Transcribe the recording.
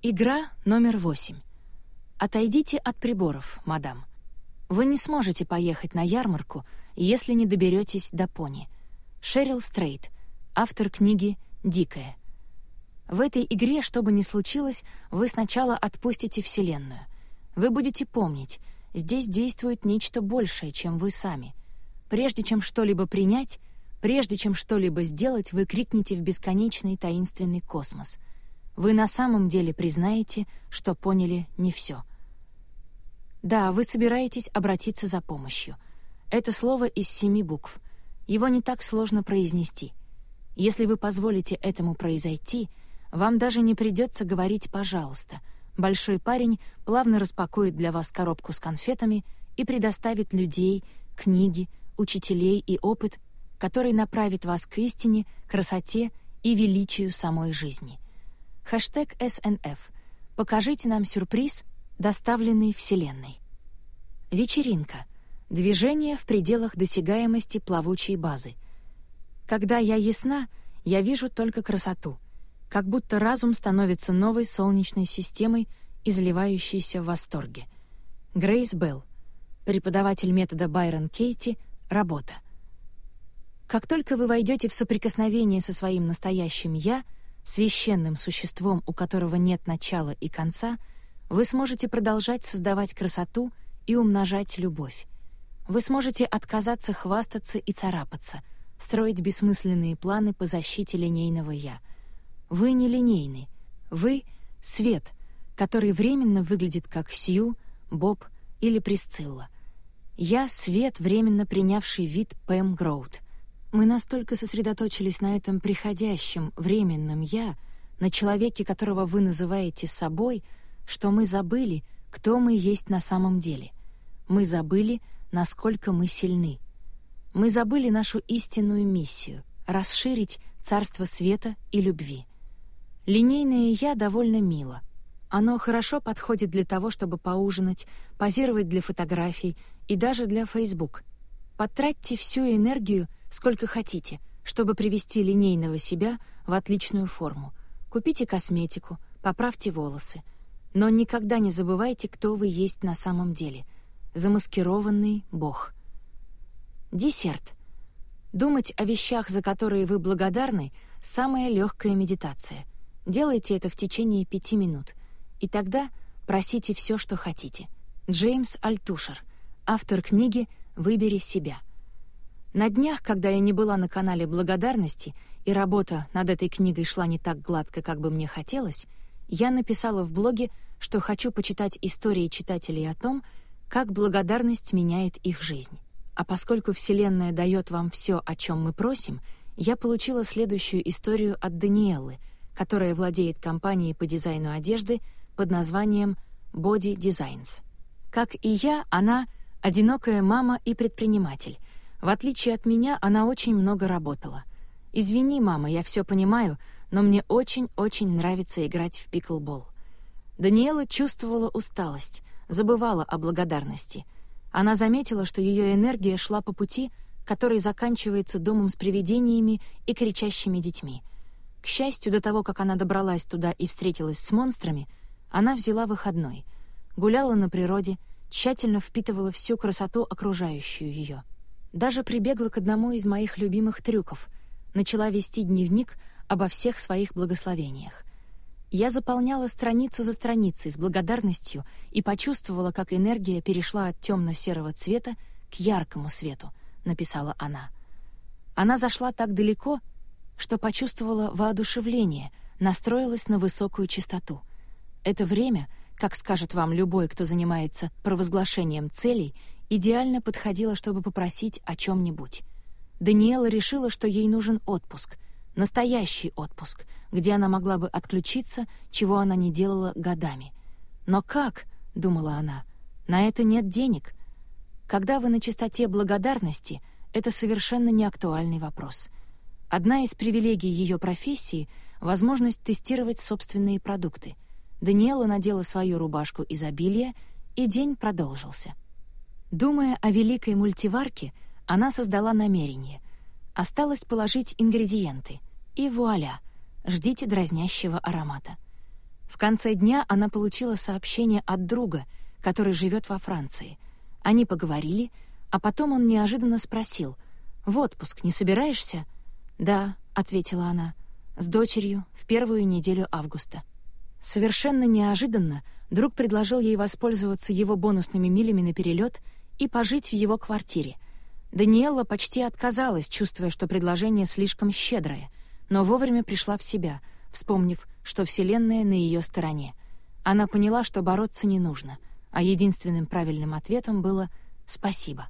Игра номер восемь. Отойдите от приборов, мадам. Вы не сможете поехать на ярмарку, если не доберетесь до пони. Шерил Стрейт, автор книги «Дикая». В этой игре, что бы ни случилось, вы сначала отпустите Вселенную. Вы будете помнить, здесь действует нечто большее, чем вы сами. Прежде чем что-либо принять, прежде чем что-либо сделать, вы крикнете в бесконечный таинственный космос. Вы на самом деле признаете, что поняли не все. Да, вы собираетесь обратиться за помощью. Это слово из семи букв. Его не так сложно произнести. Если вы позволите этому произойти — вам даже не придется говорить «пожалуйста». Большой парень плавно распакует для вас коробку с конфетами и предоставит людей, книги, учителей и опыт, который направит вас к истине, красоте и величию самой жизни. Хэштег СНФ. Покажите нам сюрприз, доставленный Вселенной. Вечеринка. Движение в пределах досягаемости плавучей базы. Когда я ясна, я вижу только красоту — как будто разум становится новой солнечной системой, изливающейся в восторге. Грейс Белл, преподаватель метода Байрон Кейти, работа. Как только вы войдете в соприкосновение со своим настоящим «я», священным существом, у которого нет начала и конца, вы сможете продолжать создавать красоту и умножать любовь. Вы сможете отказаться хвастаться и царапаться, строить бессмысленные планы по защите линейного «я», вы не линейны. Вы — свет, который временно выглядит как Сью, Боб или Присцилла. Я — свет, временно принявший вид Пэм Гроуд. Мы настолько сосредоточились на этом приходящем, временном «я», на человеке, которого вы называете собой, что мы забыли, кто мы есть на самом деле. Мы забыли, насколько мы сильны. Мы забыли нашу истинную миссию — расширить царство света и любви. Линейное «я» довольно мило. Оно хорошо подходит для того, чтобы поужинать, позировать для фотографий и даже для Facebook. Потратьте всю энергию, сколько хотите, чтобы привести линейного себя в отличную форму. Купите косметику, поправьте волосы. Но никогда не забывайте, кто вы есть на самом деле. Замаскированный Бог. Десерт. Думать о вещах, за которые вы благодарны, — самая легкая медитация — Делайте это в течение пяти минут, и тогда просите все, что хотите. Джеймс Альтушер, автор книги «Выбери себя». На днях, когда я не была на канале благодарности, и работа над этой книгой шла не так гладко, как бы мне хотелось, я написала в блоге, что хочу почитать истории читателей о том, как благодарность меняет их жизнь. А поскольку Вселенная дает вам все, о чем мы просим, я получила следующую историю от Даниэллы — которая владеет компанией по дизайну одежды под названием Body Designs. Как и я, она — одинокая мама и предприниматель. В отличие от меня, она очень много работала. «Извини, мама, я все понимаю, но мне очень-очень нравится играть в пиклбол». Даниэла чувствовала усталость, забывала о благодарности. Она заметила, что ее энергия шла по пути, который заканчивается домом с привидениями и кричащими детьми — к счастью, до того, как она добралась туда и встретилась с монстрами, она взяла выходной, гуляла на природе, тщательно впитывала всю красоту, окружающую ее. Даже прибегла к одному из моих любимых трюков — начала вести дневник обо всех своих благословениях. Я заполняла страницу за страницей с благодарностью и почувствовала, как энергия перешла от темно-серого цвета к яркому свету, написала она. Она зашла так далеко, что почувствовала воодушевление, настроилась на высокую частоту. Это время, как скажет вам любой, кто занимается провозглашением целей, идеально подходило, чтобы попросить о чем-нибудь. Даниэла решила, что ей нужен отпуск, настоящий отпуск, где она могла бы отключиться, чего она не делала годами. «Но как?» — думала она. «На это нет денег. Когда вы на чистоте благодарности, это совершенно неактуальный вопрос. Одна из привилегий ее профессии — возможность тестировать собственные продукты. Даниэла надела свою рубашку изобилия, и день продолжился. Думая о великой мультиварке, она создала намерение. Осталось положить ингредиенты. И вуаля! Ждите дразнящего аромата. В конце дня она получила сообщение от друга, который живет во Франции. Они поговорили, а потом он неожиданно спросил, «В отпуск не собираешься?» «Да», — ответила она, — «с дочерью в первую неделю августа». Совершенно неожиданно друг предложил ей воспользоваться его бонусными милями на перелет и пожить в его квартире. Даниэлла почти отказалась, чувствуя, что предложение слишком щедрое, но вовремя пришла в себя, вспомнив, что Вселенная на ее стороне. Она поняла, что бороться не нужно, а единственным правильным ответом было «спасибо».